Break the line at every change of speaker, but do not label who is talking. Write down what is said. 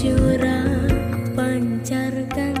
curah pancarkan